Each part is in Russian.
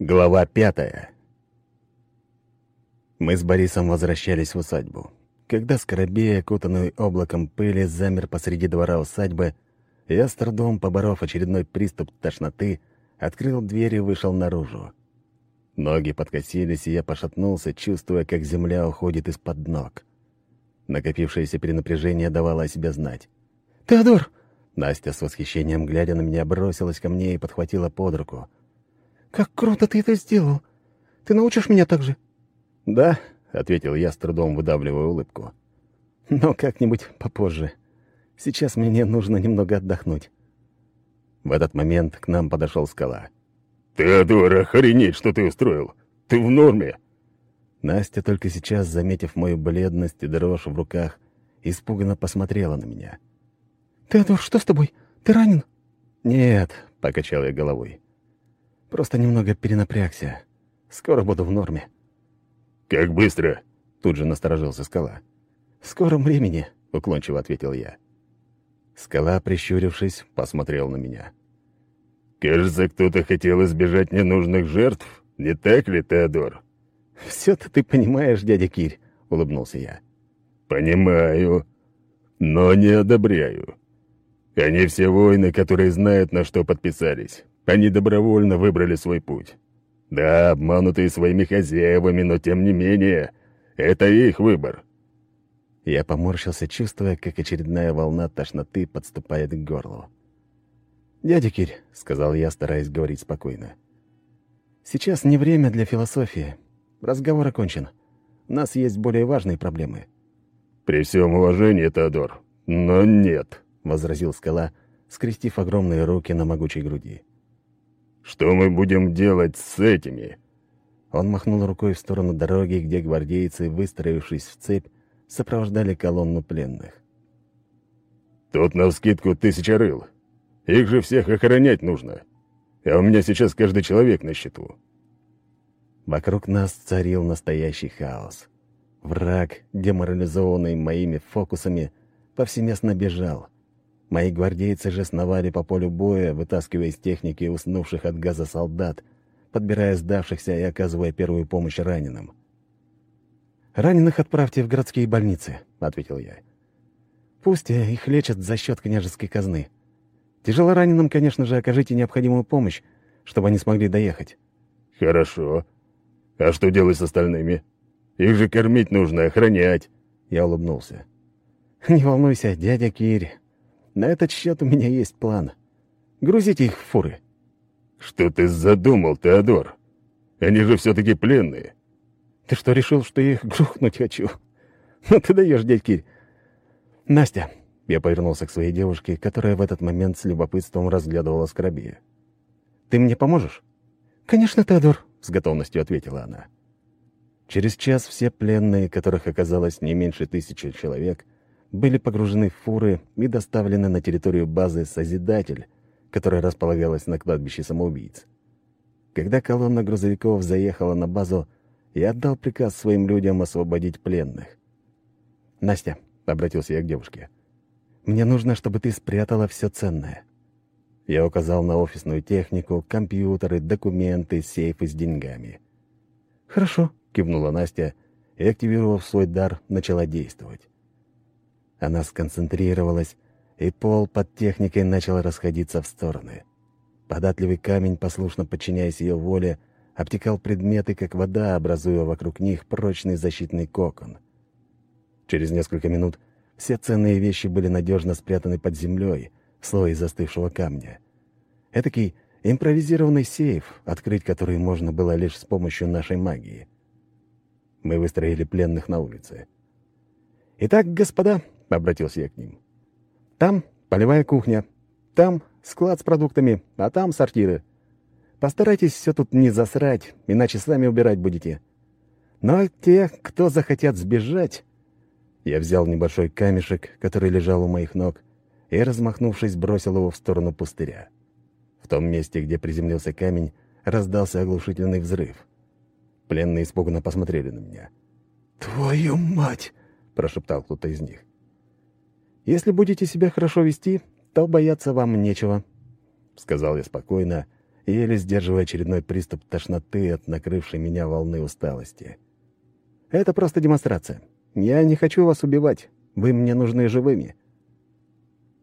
Глава пятая. Мы с Борисом возвращались в усадьбу. Когда Скоробей, окутанный облаком пыли, замер посреди двора усадьбы, я с трудом, поборов очередной приступ тошноты, открыл дверь и вышел наружу. Ноги подкосились, и я пошатнулся, чувствуя, как земля уходит из-под ног. Накопившееся перенапряжение давало о себе знать. «Теодор!» Настя с восхищением, глядя на меня, бросилась ко мне и подхватила под руку — «Как круто ты это сделал! Ты научишь меня так же?» «Да», — ответил я, с трудом выдавливая улыбку. «Но как-нибудь попозже. Сейчас мне нужно немного отдохнуть». В этот момент к нам подошел скала. «Теодор, охренеть, что ты устроил! Ты в норме!» Настя, только сейчас, заметив мою бледность и дрожь в руках, испуганно посмотрела на меня. «Теодор, что с тобой? Ты ранен?» «Нет», — покачал я головой. Просто немного перенапрягся. Скоро буду в норме». «Как быстро?» — тут же насторожился скала. «В скором времени», — уклончиво ответил я. Скала, прищурившись, посмотрел на меня. «Кажется, кто-то хотел избежать ненужных жертв, не так ли, Теодор?» «Все-то ты понимаешь, дядя Кирь», — улыбнулся я. «Понимаю, но не одобряю. Они все воины, которые знают, на что подписались. Они добровольно выбрали свой путь. Да, обманутые своими хозяевами, но тем не менее, это их выбор. Я поморщился, чувствуя, как очередная волна тошноты подступает к горлу. «Дядя Кирь», — сказал я, стараясь говорить спокойно, — «сейчас не время для философии. Разговор окончен. У нас есть более важные проблемы». «При всем уважении, Теодор, но нет», — возразил скала, скрестив огромные руки на могучей груди. Что мы будем делать с этими?» Он махнул рукой в сторону дороги, где гвардейцы, выстроившись в цепь, сопровождали колонну пленных. «Тут навскидку тысяча рыл. Их же всех охранять нужно. А у меня сейчас каждый человек на счету». Вокруг нас царил настоящий хаос. Враг, деморализованный моими фокусами, повсеместно бежал — Мои гвардейцы же сновали по полю боя, вытаскивая из техники уснувших от газа солдат, подбирая сдавшихся и оказывая первую помощь раненым. «Раненых отправьте в городские больницы», — ответил я. «Пусть их лечат за счет княжеской казны. Тяжелораненым, конечно же, окажите необходимую помощь, чтобы они смогли доехать». «Хорошо. А что делать с остальными? Их же кормить нужно, охранять». Я улыбнулся. «Не волнуйся, дядя Кирь. На этот счет у меня есть план. Грузите их в фуры». «Что ты задумал, Теодор? Они же все-таки пленные». «Ты что, решил, что я их грохнуть хочу? Ну ты даешь, дядь Кирь. Настя». Я повернулся к своей девушке, которая в этот момент с любопытством разглядывала Скоробея. «Ты мне поможешь?» «Конечно, Теодор», — с готовностью ответила она. Через час все пленные, которых оказалось не меньше тысячи человек, были погружены в фуры и доставлены на территорию базы «Созидатель», которая располагалась на кладбище самоубийц. Когда колонна грузовиков заехала на базу, я отдал приказ своим людям освободить пленных. «Настя», — обратился я к девушке, — «мне нужно, чтобы ты спрятала все ценное». Я указал на офисную технику, компьютеры, документы, сейфы с деньгами. «Хорошо», — кивнула Настя и, активировав свой дар, начала действовать. Она сконцентрировалась, и пол под техникой начал расходиться в стороны. Податливый камень, послушно подчиняясь ее воле, обтекал предметы, как вода, образуя вокруг них прочный защитный кокон. Через несколько минут все ценные вещи были надежно спрятаны под землей, в слое застывшего камня. Этакий импровизированный сейф, открыть который можно было лишь с помощью нашей магии. Мы выстроили пленных на улице. «Итак, господа, — обратился я к ним. «Там полевая кухня, там склад с продуктами, а там сортиры. Постарайтесь все тут не засрать, иначе сами убирать будете. Но те, кто захотят сбежать...» Я взял небольшой камешек, который лежал у моих ног, и, размахнувшись, бросил его в сторону пустыря. В том месте, где приземлился камень, раздался оглушительный взрыв. Пленные испуганно посмотрели на меня. «Твою мать!» — прошептал кто-то из них. Если будете себя хорошо вести, то бояться вам нечего», — сказал я спокойно еле сдерживая очередной приступ тошноты от накрывшей меня волны усталости. «Это просто демонстрация. Я не хочу вас убивать. Вы мне нужны живыми».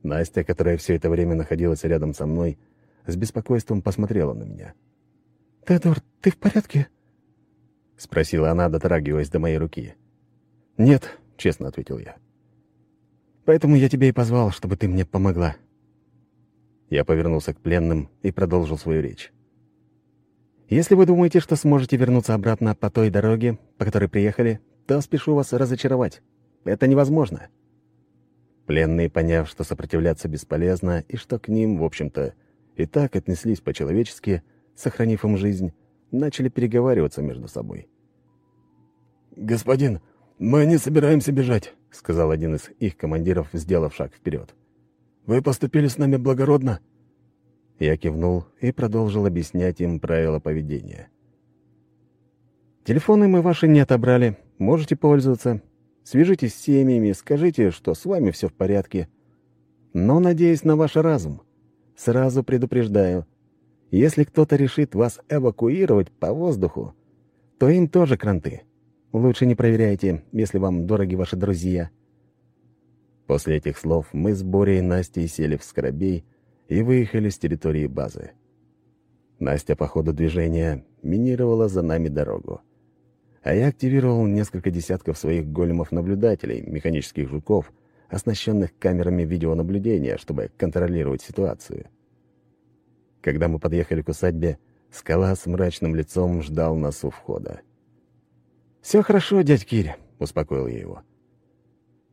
Настя, которая все это время находилась рядом со мной, с беспокойством посмотрела на меня. «Теодор, ты в порядке?» — спросила она, дотрагиваясь до моей руки. «Нет», — честно ответил я. «Поэтому я тебя и позвал, чтобы ты мне помогла». Я повернулся к пленным и продолжил свою речь. «Если вы думаете, что сможете вернуться обратно по той дороге, по которой приехали, то спешу вас разочаровать. Это невозможно». Пленные, поняв, что сопротивляться бесполезно и что к ним, в общем-то, и так отнеслись по-человечески, сохранив им жизнь, начали переговариваться между собой. «Господин, мы не собираемся бежать», — сказал один из их командиров, сделав шаг вперед. «Вы поступили с нами благородно». Я кивнул и продолжил объяснять им правила поведения. «Телефоны мы ваши не отобрали, можете пользоваться. Свяжитесь с семьями, скажите, что с вами все в порядке. Но надеюсь на ваш разум. Сразу предупреждаю, если кто-то решит вас эвакуировать по воздуху, то им тоже кранты. Лучше не проверяйте, если вам дороги ваши друзья». После этих слов мы с Борей и Настей сели в скоробей и выехали с территории базы. Настя по ходу движения минировала за нами дорогу. А я активировал несколько десятков своих големов-наблюдателей, механических жуков, оснащенных камерами видеонаблюдения, чтобы контролировать ситуацию. Когда мы подъехали к усадьбе, скала с мрачным лицом ждал нас у входа. «Все хорошо, дядь Киря», — успокоил я его.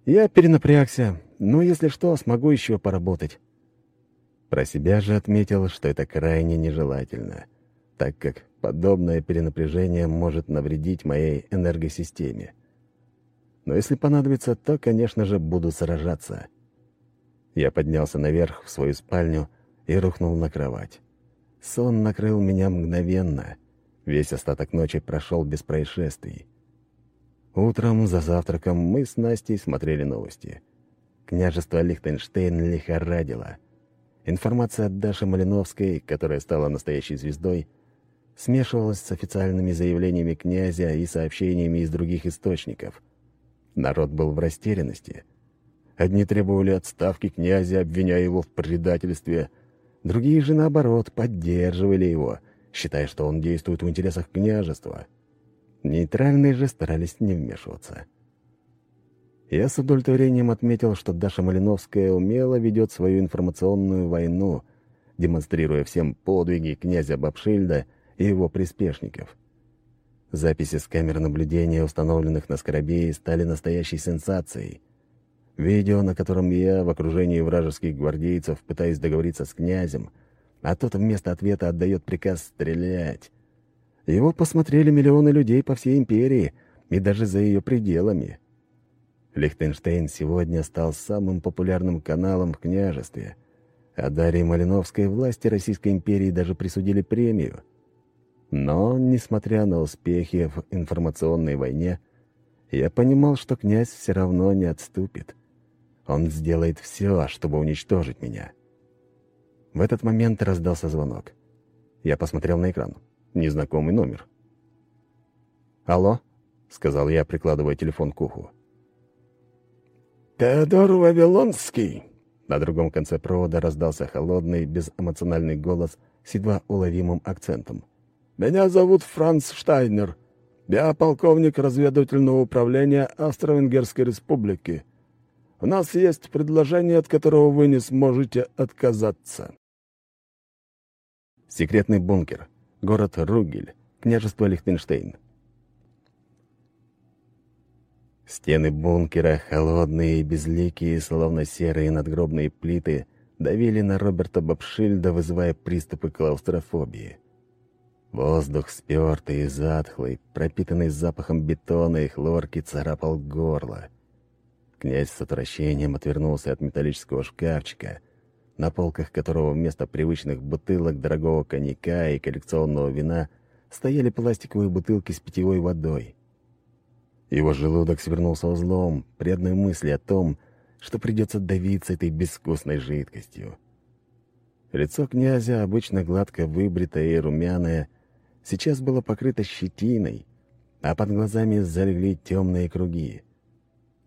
«Я перенапрягся, но если что, смогу еще поработать». Про себя же отметил, что это крайне нежелательно, так как подобное перенапряжение может навредить моей энергосистеме. Но если понадобится, то, конечно же, буду сражаться. Я поднялся наверх в свою спальню и рухнул на кровать. Сон накрыл меня мгновенно. Весь остаток ночи прошел без происшествий. Утром за завтраком мы с Настей смотрели новости. Княжество Лихтенштейн лихорадило. Информация от Даши Малиновской, которая стала настоящей звездой, смешивалась с официальными заявлениями князя и сообщениями из других источников. Народ был в растерянности. Одни требовали отставки князя, обвиняя его в предательстве, другие же, наоборот, поддерживали его, считая, что он действует в интересах княжества — Нейтральные же старались не вмешиваться. Я с удовлетворением отметил, что Даша Малиновская умело ведет свою информационную войну, демонстрируя всем подвиги князя Бабшильда и его приспешников. Записи с камер наблюдения, установленных на Скоробее, стали настоящей сенсацией. Видео, на котором я в окружении вражеских гвардейцев пытаюсь договориться с князем, а тот вместо ответа отдает приказ стрелять. Его посмотрели миллионы людей по всей империи и даже за ее пределами. Лихтенштейн сегодня стал самым популярным каналом в княжестве, а Дарье Малиновской власти Российской империи даже присудили премию. Но, несмотря на успехи в информационной войне, я понимал, что князь все равно не отступит. Он сделает все, чтобы уничтожить меня. В этот момент раздался звонок. Я посмотрел на экран незнакомый номер. «Алло?» — сказал я, прикладывая телефон к уху. «Теодор Вавилонский!» На другом конце провода раздался холодный, безэмоциональный голос с едва уловимым акцентом. «Меня зовут Франц Штайнер. Я полковник разведывательного управления Австро-Венгерской республики. У нас есть предложение, от которого вы не сможете отказаться». Секретный бункер город Ругель, княжество Лихтенштейн. Стены бункера, холодные и безликие, словно серые надгробные плиты, давили на Роберта Бабшильда, вызывая приступы клаустрофобии. Воздух спертый и затхлый, пропитанный запахом бетона и хлорки, царапал горло. Князь с отвращением отвернулся от металлического шкафчика — на полках которого вместо привычных бутылок дорогого коньяка и коллекционного вина стояли пластиковые бутылки с питьевой водой. Его желудок свернулся узлом при одной мысли о том, что придется давиться этой безвкусной жидкостью. Лицо князя, обычно гладко выбритое и румяное, сейчас было покрыто щетиной, а под глазами залегли темные круги.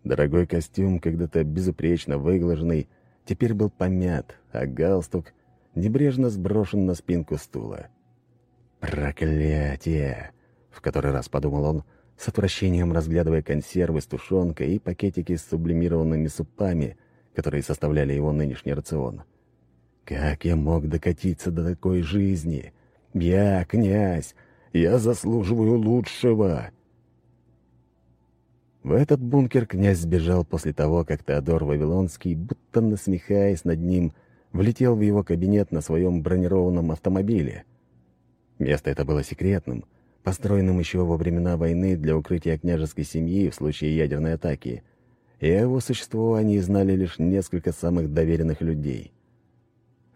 Дорогой костюм, когда-то безупречно выглаженный, теперь был помят, а галстук небрежно сброшен на спинку стула. «Проклятие!» — в который раз подумал он, с отвращением разглядывая консервы с тушенкой и пакетики с сублимированными супами, которые составляли его нынешний рацион. Как я мог докатиться до такой жизни? Я князь, я заслуживаю лучшего. В этот бункер князь сбежал после того, как Теодор Вавилонский, будто насмехаясь над ним, влетел в его кабинет на своем бронированном автомобиле. Место это было секретным, построенным еще во времена войны для укрытия княжеской семьи в случае ядерной атаки, и о его существовании знали лишь несколько самых доверенных людей —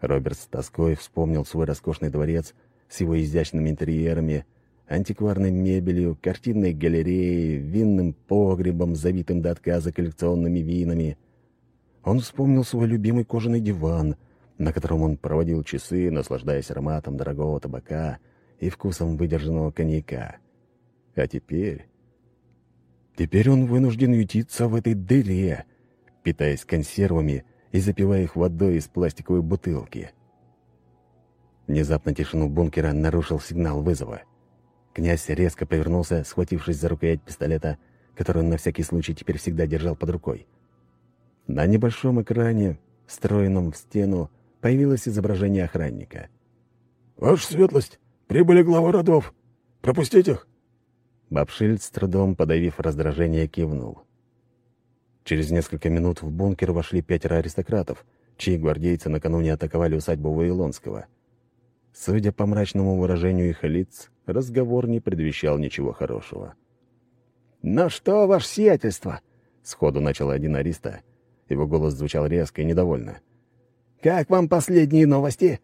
Роберт с тоской вспомнил свой роскошный дворец с его изящными интерьерами, антикварной мебелью, картинной галереей, винным погребом, завитым до отказа коллекционными винами. Он вспомнил свой любимый кожаный диван, на котором он проводил часы, наслаждаясь ароматом дорогого табака и вкусом выдержанного коньяка. А теперь... Теперь он вынужден ютиться в этой дыре, питаясь консервами и запивая их водой из пластиковой бутылки. Внезапно тишину бункера нарушил сигнал вызова. Князь резко повернулся, схватившись за рукоять пистолета, который он на всякий случай теперь всегда держал под рукой. На небольшом экране, встроенном в стену, появилось изображение охранника. «Ваша светлость, прибыли главы родов. Пропустить их?» Бабшильд, с трудом подавив раздражение, кивнул. Через несколько минут в бункер вошли пятеро аристократов, чьи гвардейцы накануне атаковали усадьбу Вавилонского. Судя по мрачному выражению их лиц, разговор не предвещал ничего хорошего. «Ну что, ваше сиятельство?» — сходу начал один ариста. Его голос звучал резко и недовольно. «Как вам последние новости?»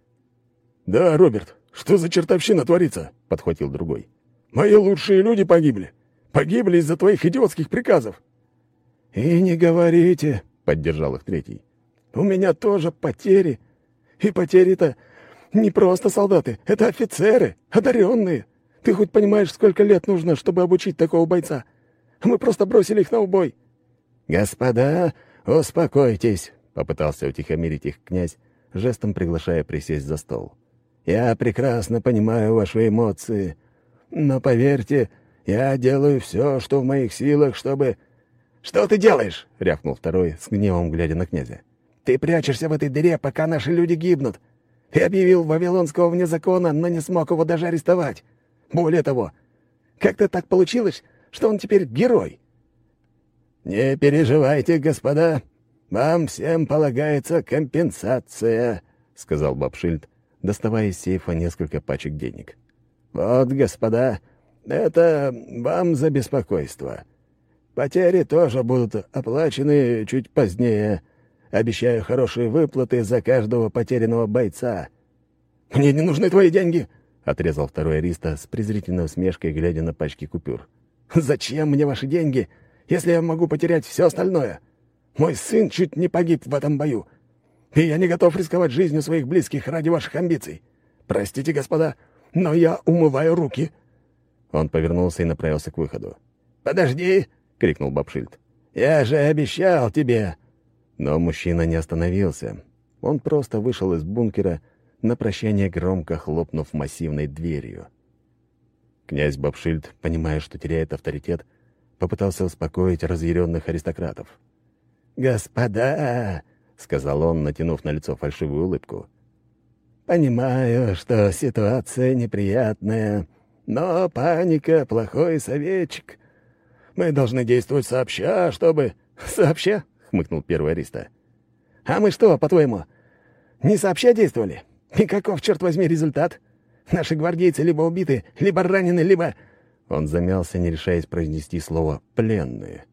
«Да, Роберт, что за чертовщина творится?» — подхватил другой. «Мои лучшие люди погибли. Погибли из-за твоих идиотских приказов». «И не говорите», — поддержал их третий. «У меня тоже потери. И потери-то не просто солдаты, это офицеры, одаренные. Ты хоть понимаешь, сколько лет нужно, чтобы обучить такого бойца? Мы просто бросили их на убой». «Господа, успокойтесь», — попытался утихомирить их князь, жестом приглашая присесть за стол. «Я прекрасно понимаю ваши эмоции, но поверьте, я делаю все, что в моих силах, чтобы...» «Что ты делаешь?» — рявкнул второй, с гневом глядя на князя. «Ты прячешься в этой дыре, пока наши люди гибнут. Ты объявил Вавилонского вне закона, но не смог его даже арестовать. Более того, как-то так получилось, что он теперь герой». «Не переживайте, господа, вам всем полагается компенсация», — сказал Бабшильд, доставая из сейфа несколько пачек денег. «Вот, господа, это вам за беспокойство. Потери тоже будут оплачены чуть позднее. Обещаю хорошие выплаты за каждого потерянного бойца». «Мне не нужны твои деньги!» — отрезал второй ариста с презрительной усмешкой, глядя на пачки купюр. «Зачем мне ваши деньги, если я могу потерять все остальное? Мой сын чуть не погиб в этом бою, и я не готов рисковать жизнью своих близких ради ваших амбиций. Простите, господа, но я умываю руки». Он повернулся и направился к выходу. «Подожди!» — крикнул Бабшильд. «Я же обещал тебе!» Но мужчина не остановился. Он просто вышел из бункера, на прощание громко хлопнув массивной дверью. Князь Бабшильд, понимая, что теряет авторитет, попытался успокоить разъяренных аристократов. «Господа!» — сказал он, натянув на лицо фальшивую улыбку. «Понимаю, что ситуация неприятная, но паника — плохой советчик. Мы должны действовать сообща, чтобы...» «Сообща?» — хмыкнул первый Ариста. «А мы что, по-твоему, не сообща действовали? И каков, черт возьми, результат? Наши гвардейцы либо убиты, либо ранены, либо...» Он замялся, не решаясь произнести слово «пленные».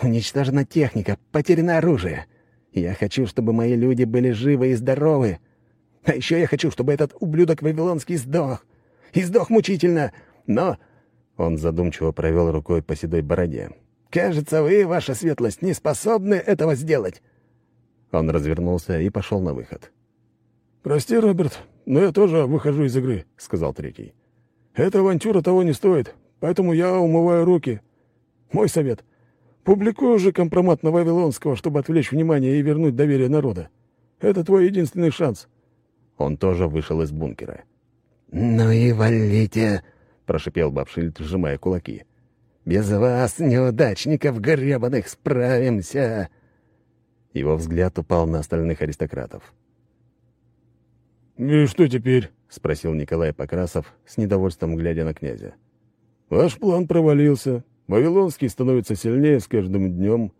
«Уничтожена техника, потеряно оружие. Я хочу, чтобы мои люди были живы и здоровы. А еще я хочу, чтобы этот ублюдок Вавилонский сдох. И сдох мучительно. Но он задумчиво провел рукой по седой бороде. «Кажется, вы, ваша светлость, не способны этого сделать!» Он развернулся и пошел на выход. «Прости, Роберт, но я тоже выхожу из игры», — сказал третий. «Эта авантюра того не стоит, поэтому я умываю руки. Мой совет — публикуй уже компромат на Вавилонского, чтобы отвлечь внимание и вернуть доверие народа. Это твой единственный шанс». Он тоже вышел из бункера. «Ну и валите!» — прошипел Бабшильд, сжимая кулаки. «Без вас, неудачников гребаных, справимся!» Его взгляд упал на остальных аристократов. «И что теперь?» — спросил Николай Покрасов, с недовольством глядя на князя. «Ваш план провалился. Вавилонский становится сильнее с каждым днем,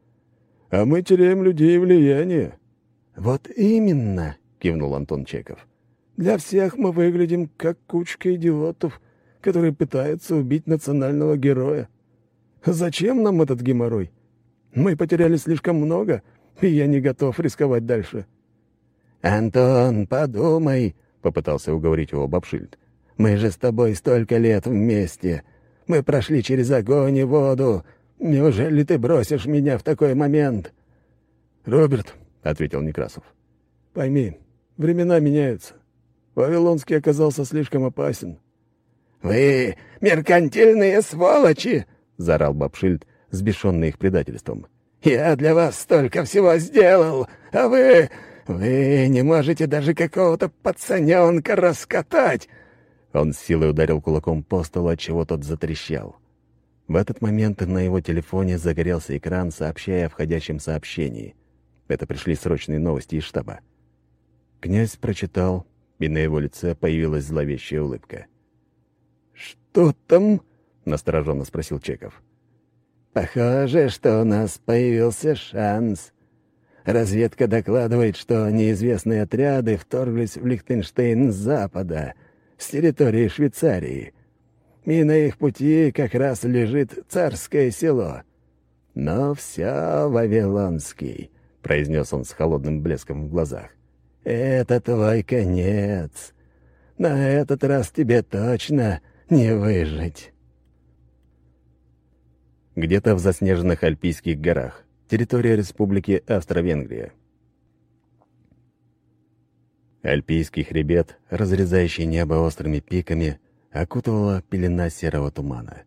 а мы теряем людей и влияние». «Вот именно!» — кивнул Антон Чеков. «Для всех мы выглядим как кучка идиотов, которые пытаются убить национального героя. Зачем нам этот геморрой? Мы потеряли слишком много, и я не готов рисковать дальше». «Антон, подумай», — попытался уговорить его Бабшильд. «Мы же с тобой столько лет вместе. Мы прошли через огонь и воду. Неужели ты бросишь меня в такой момент?» «Роберт», — ответил Некрасов, — «пойми, времена меняются. Вавилонский оказался слишком опасен». «Вы меркантильные сволочи!» — заорал Бабшильд, сбешенный их предательством. «Я для вас столько всего сделал, а вы «Вы не можете даже какого-то пацаненка раскатать!» Он с силой ударил кулаком по столу, отчего тот затрещал. В этот момент на его телефоне загорелся экран, сообщая о входящем сообщении. Это пришли срочные новости из штаба. Князь прочитал, и на его лице появилась зловещая улыбка. «Что там?» — настороженно спросил Чеков. «Похоже, что у нас появился шанс», Разведка докладывает, что неизвестные отряды вторглись в Лихтенштейн с запада, с территории Швейцарии. И на их пути как раз лежит царское село. Но все Вавилонский, — произнес он с холодным блеском в глазах. Это твой конец. На этот раз тебе точно не выжить. Где-то в заснеженных Альпийских горах территория Республики Австро-Венгрия. Альпийский хребет, разрезающий небо острыми пиками, окутывала пелена серого тумана.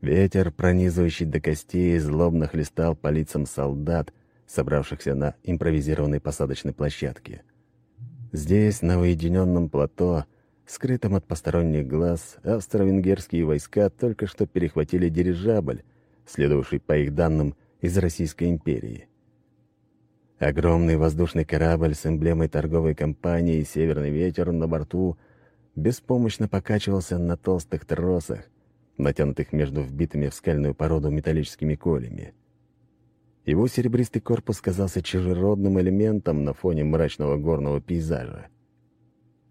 Ветер, пронизывающий до костей, злобно хлестал по лицам солдат, собравшихся на импровизированной посадочной площадке. Здесь, на уединенном плато, скрытом от посторонних глаз, австро-венгерские войска только что перехватили дирижабль, следовавший, по их данным, из Российской империи. Огромный воздушный корабль с эмблемой торговой компании «Северный ветер» на борту беспомощно покачивался на толстых тросах, натянутых между вбитыми в скальную породу металлическими колями. Его серебристый корпус казался чужеродным элементом на фоне мрачного горного пейзажа.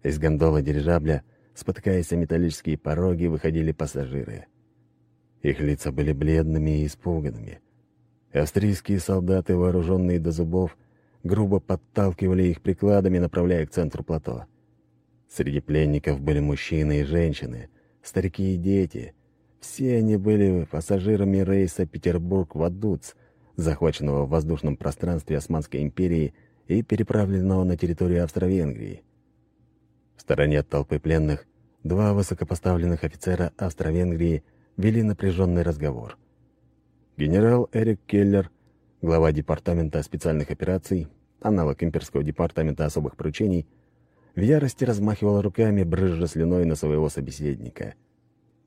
Из гондолы дирижабля, спотыкаясь о металлические пороги, выходили пассажиры. Их лица были бледными и испуганными — Австрийские солдаты, вооруженные до зубов, грубо подталкивали их прикладами, направляя к центру плато. Среди пленников были мужчины и женщины, старики и дети. Все они были пассажирами рейса Петербург-Вадуц, захваченного в воздушном пространстве Османской империи и переправленного на территорию Австро-Венгрии. В стороне от толпы пленных два высокопоставленных офицера Австро-Венгрии вели напряженный разговор — Генерал Эрик Келлер, глава Департамента специальных операций, аналог Имперского департамента особых поручений, в ярости размахивал руками, брызжа слюной на своего собеседника.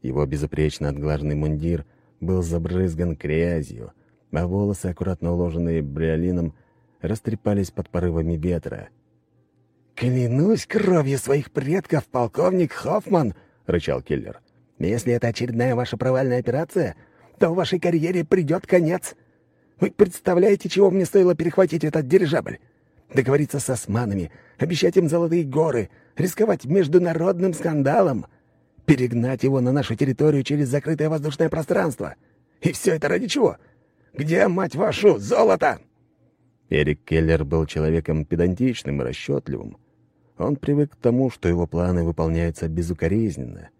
Его безупречно отглаженный мундир был забрызган грязью, а волосы, аккуратно уложенные бриолином, растрепались под порывами ветра. «Клянусь кровью своих предков, полковник Хоффман!» — рычал киллер. «Если это очередная ваша провальная операция, то вашей карьере придет конец. Вы представляете, чего мне стоило перехватить этот дирижабль? Договориться с османами, обещать им золотые горы, рисковать международным скандалом, перегнать его на нашу территорию через закрытое воздушное пространство. И все это ради чего? Где, мать вашу, золото?» Эрик Келлер был человеком педантичным и расчетливым. Он привык к тому, что его планы выполняются безукоризненно —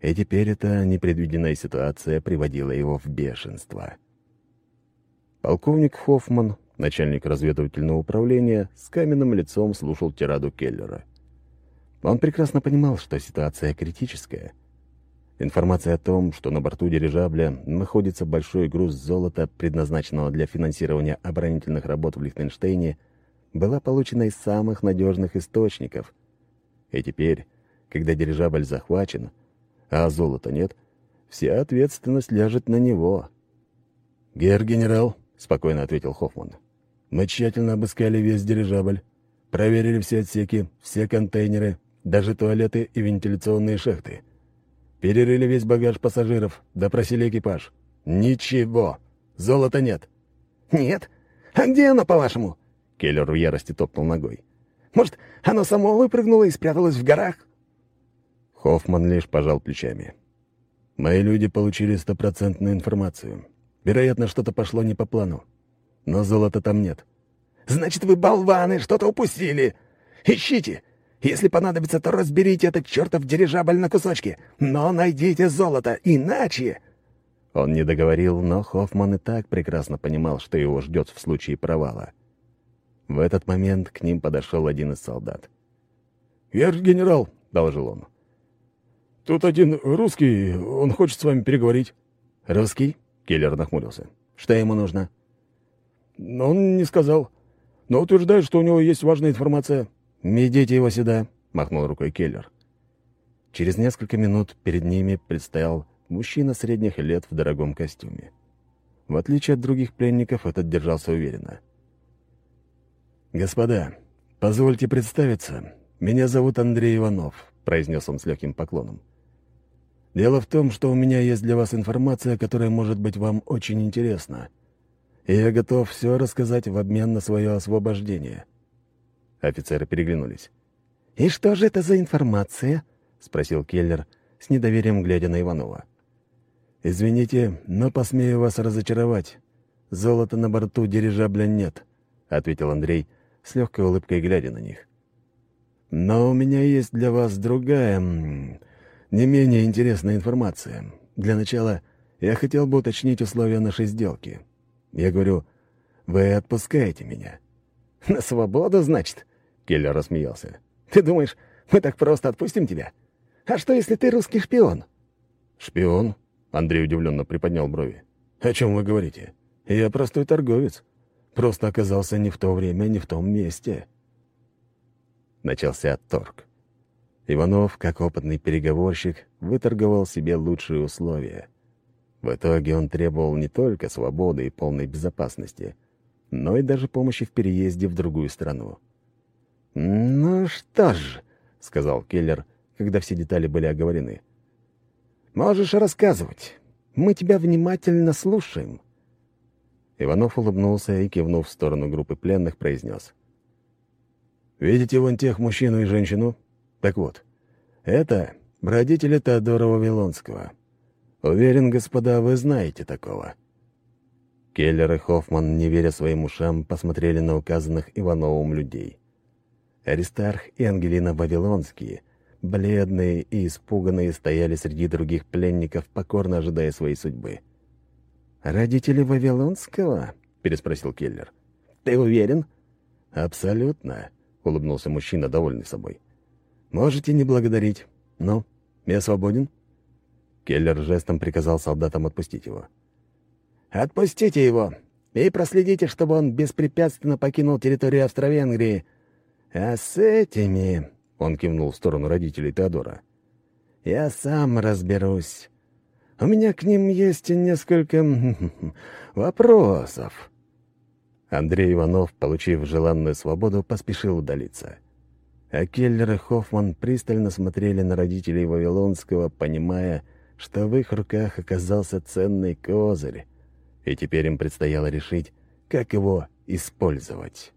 и теперь эта непредвиденная ситуация приводила его в бешенство. Полковник Хоффман Начальник разведывательного управления с каменным лицом слушал тираду Келлера. Он прекрасно понимал, что ситуация критическая. Информация о том, что на борту дирижабля находится большой груз золота, предназначенного для финансирования оборонительных работ в Лихтенштейне, была получена из самых надежных источников. И теперь, когда дирижабль захвачен, а золота нет, вся ответственность ляжет на него. «Гер-генерал», — спокойно ответил Хоффман, мы тщательно обыскали весь дирижабль, проверили все отсеки, все контейнеры, даже туалеты и вентиляционные шахты. Перерыли весь багаж пассажиров, допросили экипаж. Ничего. Золота нет. Нет? А где оно, по-вашему? Келлер в ярости топнул ногой. Может, оно само выпрыгнуло и спряталось в горах? Хоффман лишь пожал плечами. Мои люди получили стопроцентную информацию. Вероятно, что-то пошло не по плану но золота там нет. «Значит, вы болваны, что-то упустили! Ищите! Если понадобится, то разберите этот чертов дирижабль на кусочки, но найдите золото, иначе...» Он не договорил, но Хоффман и так прекрасно понимал, что его ждет в случае провала. В этот момент к ним подошел один из солдат. «Я же генерал», — доложил он. «Тут один русский, он хочет с вами переговорить». «Русский?» — Киллер нахмурился. «Что ему нужно?» «Он не сказал. Но утверждает, что у него есть важная информация». «Ведите его сюда», — махнул рукой Келлер. Через несколько минут перед ними предстоял мужчина средних лет в дорогом костюме. В отличие от других пленников, этот держался уверенно. «Господа, позвольте представиться. Меня зовут Андрей Иванов», — произнес он с легким поклоном. «Дело в том, что у меня есть для вас информация, которая может быть вам очень интересна и я готов все рассказать в обмен на свое освобождение». Офицеры переглянулись. «И что же это за информация?» — спросил Келлер, с недоверием глядя на Иванова. «Извините, но посмею вас разочаровать. Золота на борту дирижабля нет», — ответил Андрей, с легкой улыбкой глядя на них. «Но у меня есть для вас другая, не менее интересная информация. Для начала я хотел бы уточнить условия нашей сделки. Я говорю, вы отпускаете меня. На свободу, значит? Келлер рассмеялся. Ты думаешь, мы так просто отпустим тебя? А что, если ты русский шпион? Шпион? Андрей удивленно приподнял брови. О чем вы говорите? Я простой торговец. Просто оказался не в то время, не в том месте. Начался торг. Иванов, как опытный переговорщик, выторговал себе лучшие условия — в итоге он требовал не только свободы и полной безопасности, но и даже помощи в переезде в другую страну. «Ну что ж», — сказал Келлер, когда все детали были оговорены. «Можешь рассказывать. Мы тебя внимательно слушаем». Иванов улыбнулся и, кивнув в сторону группы пленных, произнес. «Видите вон тех мужчину и женщину? Так вот, это родители Теодора Вавилонского. Уверен, господа, вы знаете такого». Келлер и Хоффман, не веря своим ушам, посмотрели на указанных Ивановым людей. Аристарх и Ангелина Вавилонские, бледные и испуганные, стояли среди других пленников, покорно ожидая своей судьбы. «Родители Вавилонского?» — переспросил Келлер. «Ты уверен?» «Абсолютно», — улыбнулся мужчина, довольный собой. «Можете не благодарить. Ну, я свободен?» Келлер жестом приказал солдатам отпустить его. «Отпустите его и проследите, чтобы он беспрепятственно покинул территорию Австро-Венгрии. А с этими...» — он кивнул в сторону родителей Теодора. «Я сам разберусь. У меня к ним есть несколько вопросов». Андрей Иванов, получив желанную свободу, поспешил удалиться. А Келлер и Хоффман пристально смотрели на родителей Вавилонского, понимая, что в их руках оказался ценный козырь, и теперь им предстояло решить, как его использовать.